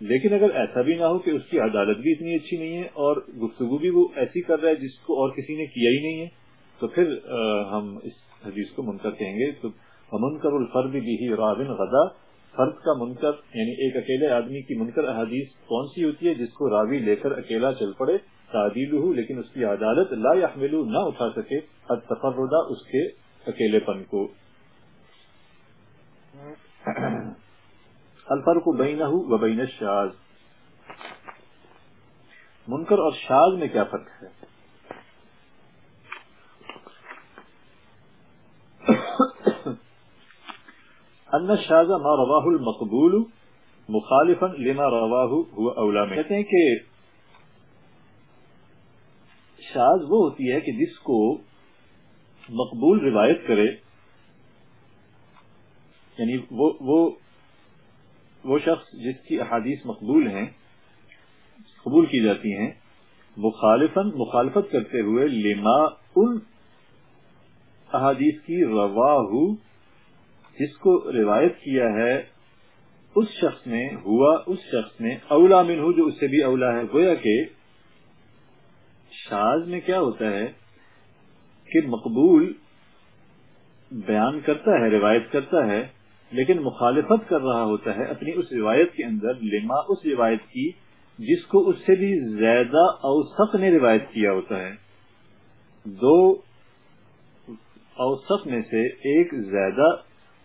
لیکن اگر ایسا بھی نہ ہو کہ اس کی عدالت بھی اتنی اچھی نہیں ہے اور گفتگو بھی وہ ایسی کر رہا ہے جس کو اور کسی نے کیا ہی نہیں ہے، تو پھر ہم اس حدیث کو منکر کہیں گے۔ تو منکر الفرد بھی ہی رابن غدا۔ فرد کا منکر یعنی ایک اکیلے آدمی کی منکر احادیث کون سی ہوتی ہے جس کو راوی لے کر اکیلا چل پڑے؟ تعدیل ہو لیکن اس کی عدالت لا يحمل نہ اٹھا سکے التفردہ اس کے اکیلے پن کو۔ الفرق بینہ و بین الشاذ۔ منکر اور شاذ میں کیا فرق ہے؟ ان شاذ ما رواہ المقبول مخالفا لما رواہ هو اولا میں کہتے ہیں کہ شاذ وہ ہوتی ہے کہ جس کو مقبول روایت کرے یعنی وہ وہ وہ شخص جس کی احادیث مقبول ہیں، قبول کی جاتی ہیں مخالفن مخالفت کرتے ہوئے لما ان احادیث کی رواہ جس کو روایت کیا ہے، اس شخص نے ہوا، اس شخص نے اولا من ہو جو اس سے بھی اولا ہے، گویا کہ شاز میں کیا ہوتا ہے کہ مقبول بیان کرتا ہے، روایت کرتا ہے، لیکن مخالفت کر رہا ہوتا ہے اپنی اس روایت کے اندر، لما اس روایت کی جس کو اس سے بھی زیادہ اوسط نے روایت کیا ہوتا ہے۔ دو اوسط میں سے ایک زیادہ،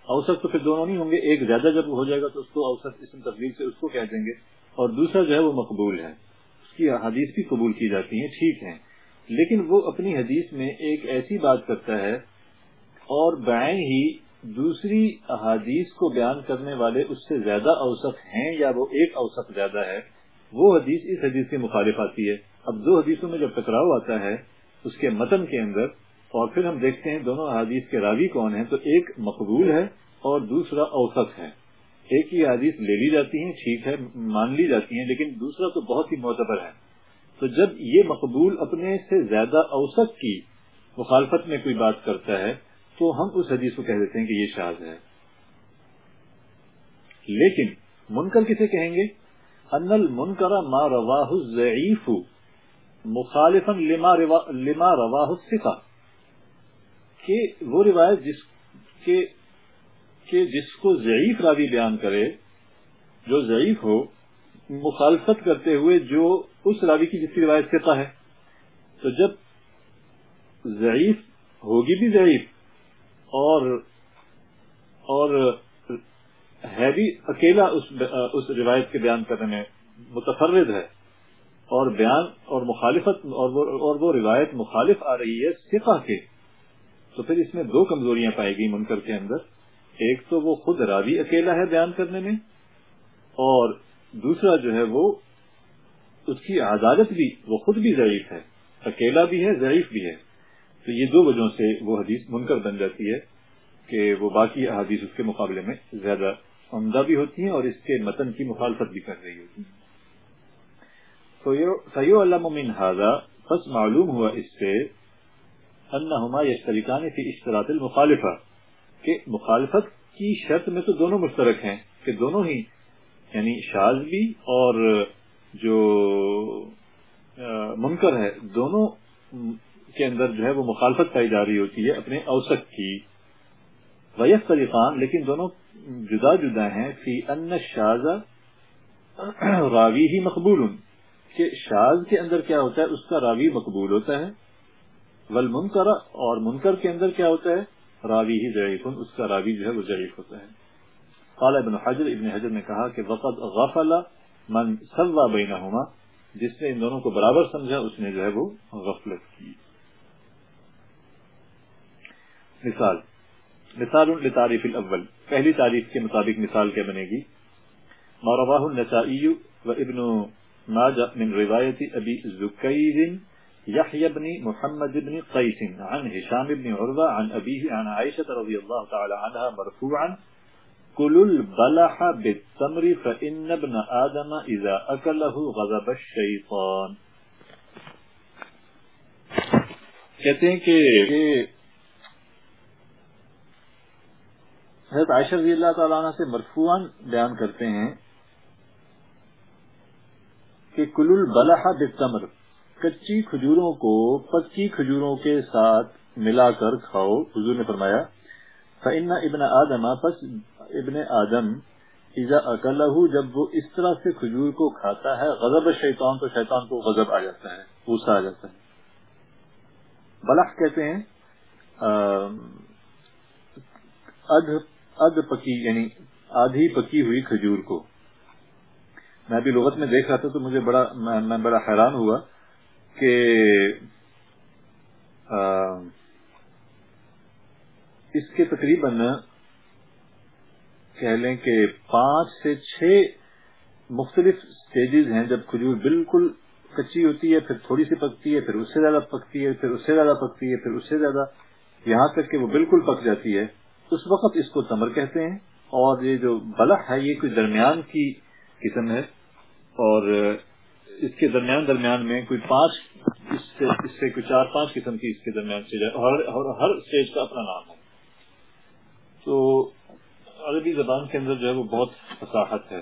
اوسط تو پھر دونوں نہیں ہوں گے، ایک زیادہ جب ہو جائے گا تو اس کو اوسط اسم تفریح سے اس کو کہہ دیں گے اور دوسرا جو ہے وہ مقبول ہے۔ کی حدیث بھی قبول کی جاتی ہیں، ٹھیک ہے لیکن وہ اپنی حدیث میں ایک ایسی بات کرتا ہے اور بعین ہی دوسری احادیث کو بیان کرنے والے اس سے زیادہ اوسط ہیں یا وہ ایک اوسط زیادہ ہے، وہ حدیث اس حدیث کے مخالف آتی ہے۔ اب دو حدیثوں میں جب ٹکراؤ آتا ہے اس کے متن کے اندر اور پھر ہم دیکھتے ہیں دونوں حدیث کے راوی کون ہیں، تو ایک مقبول ہے اور دوسرا اوسط ہے۔ ایک ہی حدیث لے لی جاتی ہیں، ٹھیک ہے، مان لی جاتی ہیں، لیکن دوسرا تو بہت ہی معتبر ہے۔ تو جب یہ مقبول اپنے سے زیادہ اوسط کی مخالفت میں کوئی بات کرتا ہے، تو ہم اس حدیث کو کہہ دیتے ہیں کہ یہ شاذ ہے۔ لیکن منکر کسے کہیں گے؟ ان المنکر ما رواہ الضعیف مخالفا لما لما رواہ الثقہ کہ وہ روایت جس کے کہ جس کو ضعیف راوی بیان کرے، جو ضعیف ہو، مخالفت کرتے ہوئے جو اس راوی کی جس کی روایت ثقہ ہے۔ تو جب ضعیف ہوگی بھی ضعیف اور اور ہے بھی اکیلا اس اس روایت کے بیان کرنے میں متفرد ہے اور بیان اور مخالفت اور وہ اور وہ روایت مخالف آ رہی ہے سفا کے، تو پھر اس میں دو کمزوریاں پائے گی منکر کے اندر۔ ایک تو وہ خود راوی اکیلا ہے بیان کرنے میں، اور دوسرا جو ہے وہ اس کی عدالت بھی، وہ خود بھی ضعیف ہے، اکیلا بھی ہے، ضعیف بھی ہے۔ تو یہ دو وجہوں سے وہ حدیث منکر بن جاتی ہے کہ وہ باقی احادیث اس کے مقابلے میں زیادہ عمدہ بھی ہوتی ہیں اور اس کے متن کی مخالفت بھی کر رہی ہوتی ہیں۔ تو علم من حاضہ بس معلوم ہوا اس سے انہما یشترکان فی اشتراط المخالفہ۔ کہ مخالفت کی شرط میں تو دونوں مشترک ہیں کہ دونوں ہی یعنی شاذ بھی اور جو منکر ہے، دونوں کے اندر جو ہے وہ مخالفت پائی جا رہی ہوتی ہے اپنے اوسط کی۔ ویس طریقان لیکن دونوں جدا جدا ہیں۔ فی ان شاز راوی ہی مقبول، کہ شاز کے اندر کیا ہوتا ہے، اس کا راوی مقبول ہوتا ہے۔ ول منکر اور منکر کے اندر کیا ہوتا ہے راوی ہی ضعیف اس کا راوی جو ہے وہ ضعیف ہوتا ہے۔ قال ابن حجر ابن حجر نے کہا کہ وقت غفل من سوا بینہما جس نے ان دونوں کو برابر سمجھا، اس نے جو ہے وہ غفلت کی۔ مثال مثال لتعریف الاول۔ پہلی تعریف کے مطابق مثال کیا بنے گی؟ مارواہ النسائی و ابن ماجہ من روایت ابی زکیر يحيى بن محمد بن قيس عن هشام بن عروة عن أبيه عن عائشة رضي الله تعالى عنها مرفوعا كل البلح بالتمر فإن ابن آدم إذا أكله غضب الشيطان. کہتے ہیں کہ حضرت عائشہ رضی اللہ تعالیٰ عنہ سے مرفوعاً بیان کرتے ہیں کہ کل البلح بالتمر کچی کھجوروں کو پکی کھجوروں کے ساتھ ملا کر کھاؤ، حضور نے فرمایا، فإن ابن آدم، پس ابن آدم، اذا اکلہ جب وہ اس طرح سے کھجور کو کھاتا ہے، غضب شیطان تو شیطان کو غضب آ جاتا ہے، غصہ آ جاتا ہے۔ بلح کہتے ہیں اد پکی یعنی آدھی پکی ہوئی کھجور کو۔ میں ابھی لغت میں دیکھ رہا تھا تو مجھے بڑا میں بڑا حیران ہوا۔ کہ اس کے تقریباً کہہ لیں کہ پانچ سے چھ مختلف سٹیجز ہیں جب کھجور بالکل کچی ہوتی ہے، پھر تھوڑی سی پکتی ہے، پھر اس سے زیادہ پکتی ہے، پھر اس سے زیادہ پکتی ہے، پھر اس سے زیادہ، یہاں تک کہ وہ بالکل پک جاتی ہے۔ اس وقت اس کو تمر کہتے ہیں۔ اور یہ جو بلح ہے، یہ کوئی درمیان کی قسم ہے۔ اور اس کے درمیان درمیان میں کوئی پانچ اس سے اس سے کوئی چار پانچ قسم کی اس کے درمیان اور ہر اسٹیج کا اپنا نام ہے۔ تو عربی زبان کے اندر جو ہے وہ بہت فصاحت ہے۔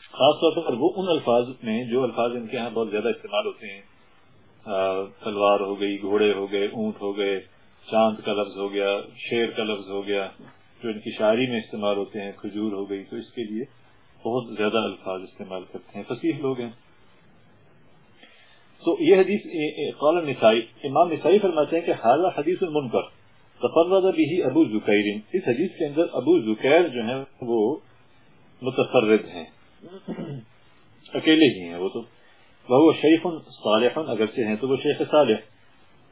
خاص طور پر وہ ان الفاظ میں جو الفاظ ان کے یہاں بہت زیادہ استعمال ہوتے ہیں۔ تلوار ہو گئی، گھوڑے ہو گئے، اونٹ ہو گئے، چاند کا لفظ ہو گیا، شیر کا لفظ ہو گیا، جو ان کی شاعری میں استعمال ہوتے ہیں، کھجور ہو گئی، تو اس کے لیے بہت زیادہ الفاظ استعمال کرتے ہیں۔ فصیح لوگ ہیں۔ تو یہ حدیث قال نسائی امام نسائی فرماتے ہیں کہ حال حدیث المنکر، تفرد بھی ابو زکیر اس حدیث کے اندر ابو زکیر جو ہیں وہ متفرد ہیں۔ اکیلے ہی ہیں وہ تو۔ وہ شیخ صالح، اگرچہ ہیں تو وہ شیخ صالح۔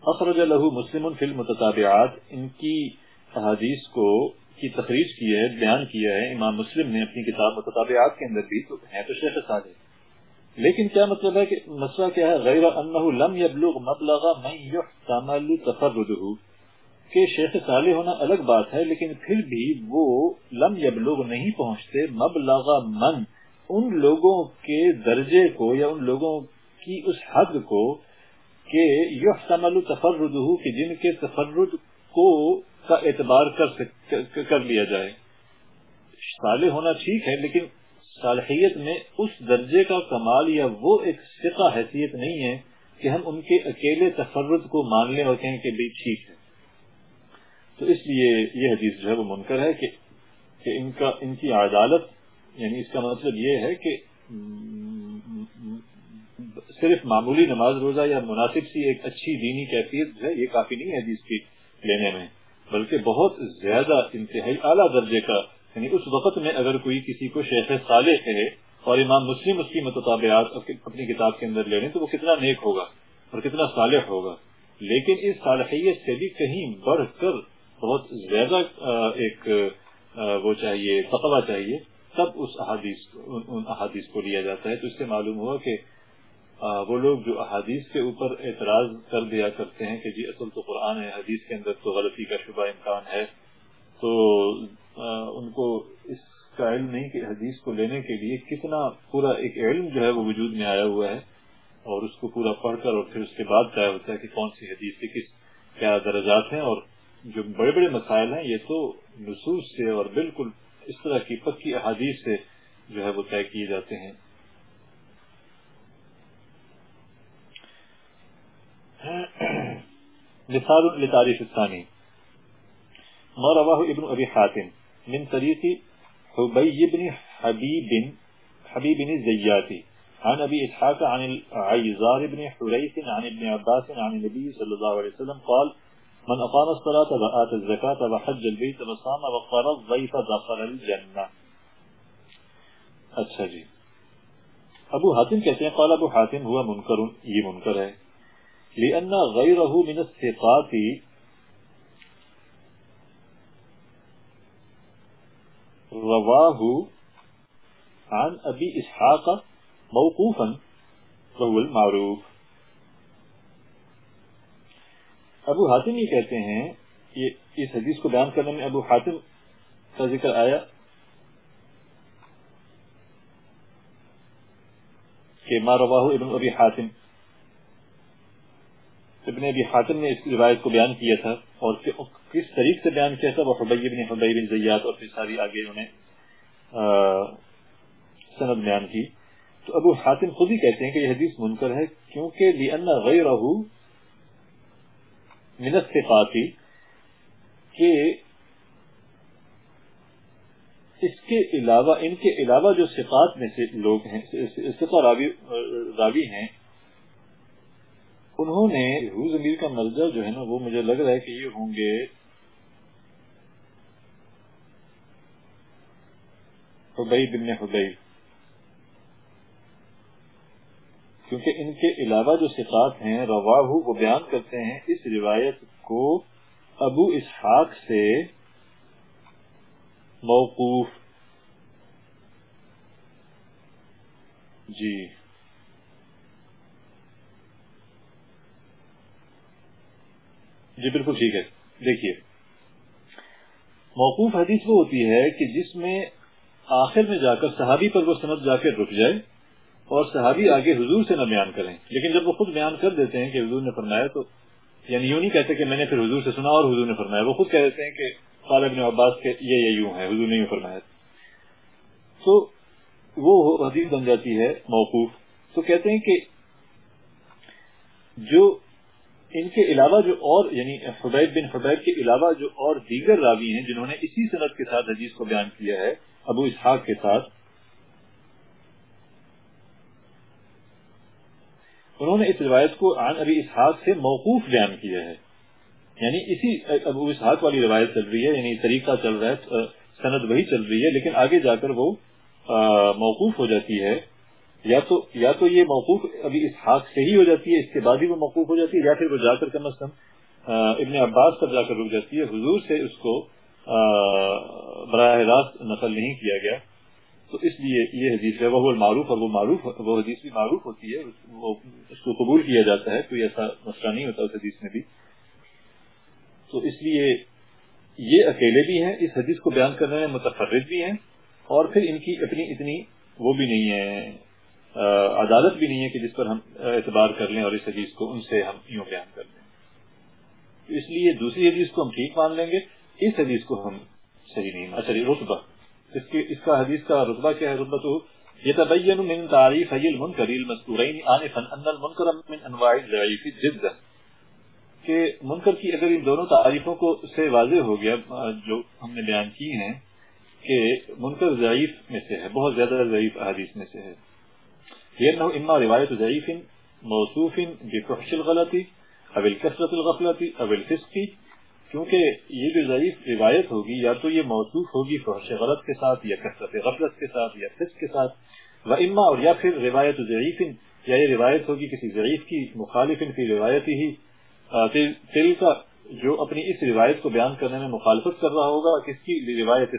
اخرج له مسلم فی المتتابعات، ان کی احادیث کو، کی تخریج کی ہے، بیان کیا ہے۔ امام مسلم نے اپنی کتاب متتابعات کے اندر بھی تو ہیں تو شیخ صالح۔ لیکن کیا مطلب ہے کہ مسئلہ کیا ہے؟ غیر انه لم يبلغ مبلغ من يحتمل تفرده. کہ شیخ صالح ہونا الگ بات ہے، لیکن پھر بھی وہ لم یبلغ نہیں پہنچتے، مبلغ من. ان لوگوں کے درجے کو یا ان لوگوں کی اس حد کو کہ یحتمل تفرده، کہ جن کے تفرد کو کا اعتبار کر کر لیا جائے. صالح ہونا ٹھیک ہے، لیکن صالحیت میں اس درجے کا کمال یا وہ ایک سکا حیثیت نہیں ہے کہ ہم ان کے اکیلے تفرد کو مان لیں اور کہیں کہ بھی ٹھیک ہے۔ تو اس لیے یہ حدیث جو ہے وہ منکر ہے کہ کہ ان کا ان کی عدالت یعنی اس کا مطلب یہ ہے کہ صرف معمولی نماز روزہ یا مناسب سی ایک اچھی دینی کیفیت ہے، یہ کافی نہیں ہے حدیث کی لینے میں، بلکہ بہت زیادہ انتہائی اعلیٰ درجے کا یعنی اس وقت میں اگر کوئی کسی کو شیخ صالح کہے اور امام مسلم اس کی متطابعات اپنی کتاب کے اندر لے لیں، تو وہ کتنا نیک ہوگا اور کتنا صالح ہوگا۔ لیکن اس صالحیت سے بھی کہیں بڑھ کر بہت زیادہ ایک وہ چاہیے، تقوی چاہیے، تب اس احادیث ان احادیث کو لیا جاتا ہے۔ تو اس سے معلوم ہوا کہ وہ لوگ جو احادیث کے اوپر اعتراض کر دیا کرتے ہیں کہ جی اصل تو قرآن ہے، حدیث کے اندر تو غلطی کا شبہ امکان ہے، تو ان کو اس کا علم نہیں کہ حدیث کو لینے کے لیے کتنا پورا ایک علم جو ہے وہ وجود میں آیا ہوا ہے اور اس کو پورا پڑھ کر اور پھر اس کے بعد طے ہوتا ہے کہ کون سی حدیث کے کس کیا درجات ہیں اور جو بڑے بڑے مسائل ہیں، یہ تو نصوص سے اور بالکل اس طرح کی پکی احادیث سے جو ہے وہ طے کیے جاتے ہیں۔ مثال لتعریف الثاني ما رواه ابن ابي حاتم۔ من طريق حبي بن حبيب حبيب الزياتي عن ابي اسحاق عن العيزار بن حريث عن ابن عباس عن النبي صلى الله عليه وسلم قال، من اقام الصلاة وآت الزكاة وحج البيت وصام وقر الضيف دخل الجنة. اچھا جی. ابو حاتم کہتے ہیں، قال ابو حاتم، ہوا منکر یہ منکر ہے. لأن غيره من الثقات رواه عن أبي إسحاق موقوفا، وهو المعروف. ابو حاتم یہ کہتے ہیں، یہ اس حدیث کو بیان کرنے میں ابو حاتم کا ذکر آیا کہ ما رواہ ابن ابی حاتم۔ ابن ابی حاتم نے اس روایت کو بیان کیا تھا اور کس طریق سے بیان کیا تھا؟ وہ حبی بن حبی بن زیاد اور پھر ساری آگے انہیں سند بیان کی۔ تو ابو حاتم خود ہی کہتے ہیں کہ یہ حدیث منکر ہے کیونکہ لِأَنَّ غَيْرَهُ من الثقاتی کہ اس کے علاوہ ان کے علاوہ جو ثقات میں سے لوگ ہیں راوی, راوی ہیں انہوں نے حوز امیر کا مرجع جو ہے نا، وہ مجھے لگ رہا ہے کہ یہ ہوں گے۔ حبئی بن حبئی کیونکہ ان کے علاوہ جو صفات ہیں، رواہ وہ بیان کرتے ہیں، اس روایت کو ابو اسحاق سے موقوف۔ جی۔ جی بالکل ٹھیک ہے۔ دیکھیے۔ موقوف حدیث وہ ہوتی ہے کہ جس میں آخر میں جا کر صحابی پر وہ سند جا کے رک جائے اور صحابی آگے حضور سے نہ بیان کریں۔ لیکن جب وہ خود بیان کر دیتے ہیں کہ حضور نے فرمایا تو یعنی یوں نہیں کہتے کہ میں نے پھر حضور سے سنا اور حضور نے فرمایا۔ وہ خود کہہ دیتے ہیں کہ طالب عباس کے یہ یہ یوں ہے، حضور نے یوں فرمایا۔ تو وہ حدیث بن جاتی ہے موقوف۔ تو کہتے ہیں کہ جو ان کے علاوہ جو اور یعنی حبیب بن حبیب کے علاوہ جو اور دیگر راوی ہیں جنہوں نے اسی صنعت کے ساتھ حدیث کو بیان کیا ہے، ابو اسحاق کے ساتھ، انہوں نے اس روایت کو عن ابی اسحاق سے موقوف بیان کیا ہے۔ یعنی اسی ابو اسحاق والی روایت چل رہی ہے یعنی طریقہ چل رہا ہے، سند وہی چل رہی ہے، لیکن آگے جا کر وہ موقوف ہو جاتی ہے۔ یا تو یا تو یہ موقوف ابھی اس حق سے ہی ہو جاتی ہے، اس کے بعد ہی وہ موقوف ہو جاتی ہے، یا پھر وہ جا کر کم از کم ابن عباس پر جا کر رک جاتی ہے، حضور سے اس کو براہ راست نقل نہیں کیا گیا۔ تو اس لیے یہ حدیث ہے وہ معروف اور وہ معروف، وہ حدیث بھی معروف ہوتی ہے وہ اس کو قبول کیا جاتا ہے، کوئی ایسا مسئلہ نہیں ہوتا اس حدیث میں بھی۔ تو اس لیے یہ اکیلے بھی ہیں، اس حدیث کو بیان کرنے میں متفرد بھی ہیں، اور پھر ان کی اپنی اتنی وہ بھی نہیں ہے عدالت بھی نہیں ہے کہ جس پر ہم اعتبار کر لیں اور اس حدیث کو ان سے ہم یوں بیان کر لیں۔ اس لیے دوسری حدیث کو ہم ٹھیک مان لیں گے، اس حدیث کو ہم صحیح نہیں مان اچھا رتبہ۔ اس کے، اس کا حدیث کا رتبہ کیا ہے؟ رتبہ تو يتبين من تعريف هي المنكر المذكورين آنفا أن المنكر من أنواع الضعيف جدا کہ منکر کی اگر ان دونوں تعریفوں کو سے واضح ہو گیا جو ہم نے بیان کی ہیں، کہ منکر ضعیف میں سے ہے، بہت زیادہ ضعیف احادیث میں سے ہے۔ یہ اما روایت ضعیف موصوف بفحش الغلطی او الکثرت الغفلتی او الفسقی کیونکہ یہ جو ضعیف روایت ہوگی، یا تو یہ موصوف ہوگی فحش غلط کے ساتھ، یا کثرت غفلت کے ساتھ، یا فسق کے ساتھ. و اما اور یا پھر روایت ضعیف، یا یہ روایت ہوگی کسی ضعیف کی، مخالف فی روایت ہی. تل کا جو اپنی اس روایت کو بیان کرنے میں مخالفت کر رہا ہوگا، کس کی؟ روایت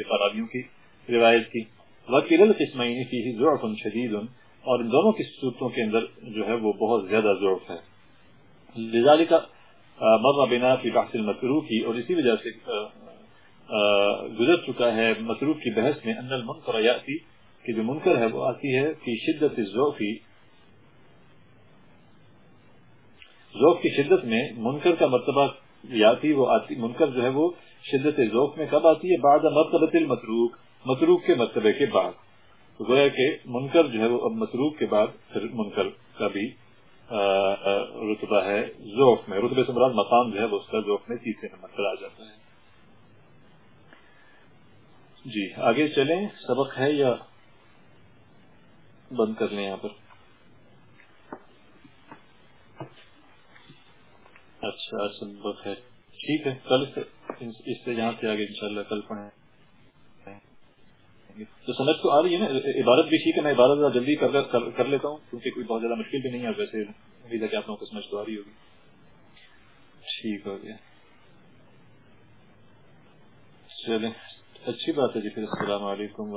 راویوں کی روایت کی. وکیل القسمین فی ضعف شدید. اور ان دونوں کی صورتوں کے اندر جو ہے وہ بہت زیادہ ضعف ہے۔ لذالک مر بنا فی بحث المکروح کی، اور اسی وجہ سے گزر چکا ہے مکروح کی بحث میں ان المنکر یاتی کہ جو منکر ہے وہ آتی ہے فی شدت الضعف ذوق کی شدت میں منکر کا مرتبہ یاتی وہ آتی، منکر جو ہے وہ شدت ذوق میں کب آتی ہے؟ بعد مرتبہ المتروک، متروک کے مرتبے کے بعد۔ تو گویا کہ منکر جو ہے وہ اب متروک کے بعد پھر منکر کا بھی رتبہ ہے، ذوق میں، رتبے سے مراد مقام جو ہے وہ اس کا ذوق میں تیسرے نمبر پر آ جاتا ہے۔ جی آگے چلیں، سبق ہے یا بند کر لیں یہاں پر؟ اچھا سبق ہے۔ ٹھیک ہے، کل سے، اس سے جہاں سے آگے انشاءاللہ، کل پڑھیں۔ تو سمجھ تو آ رہی ہے نا؟ عبارت بھی ٹھیک ہے میں عبارت جلدی کر, کر, کر لیتا ہوں کیونکہ کوئی بہت زیادہ مشکل بھی نہیں ہے ویسے امید ہے کہ آپ لوگوں کو سمجھ تو آ رہی ہوگی۔ ٹھیک ہو گیا۔ چلیں اچھی بات ہے جی پھر السلام علیکم۔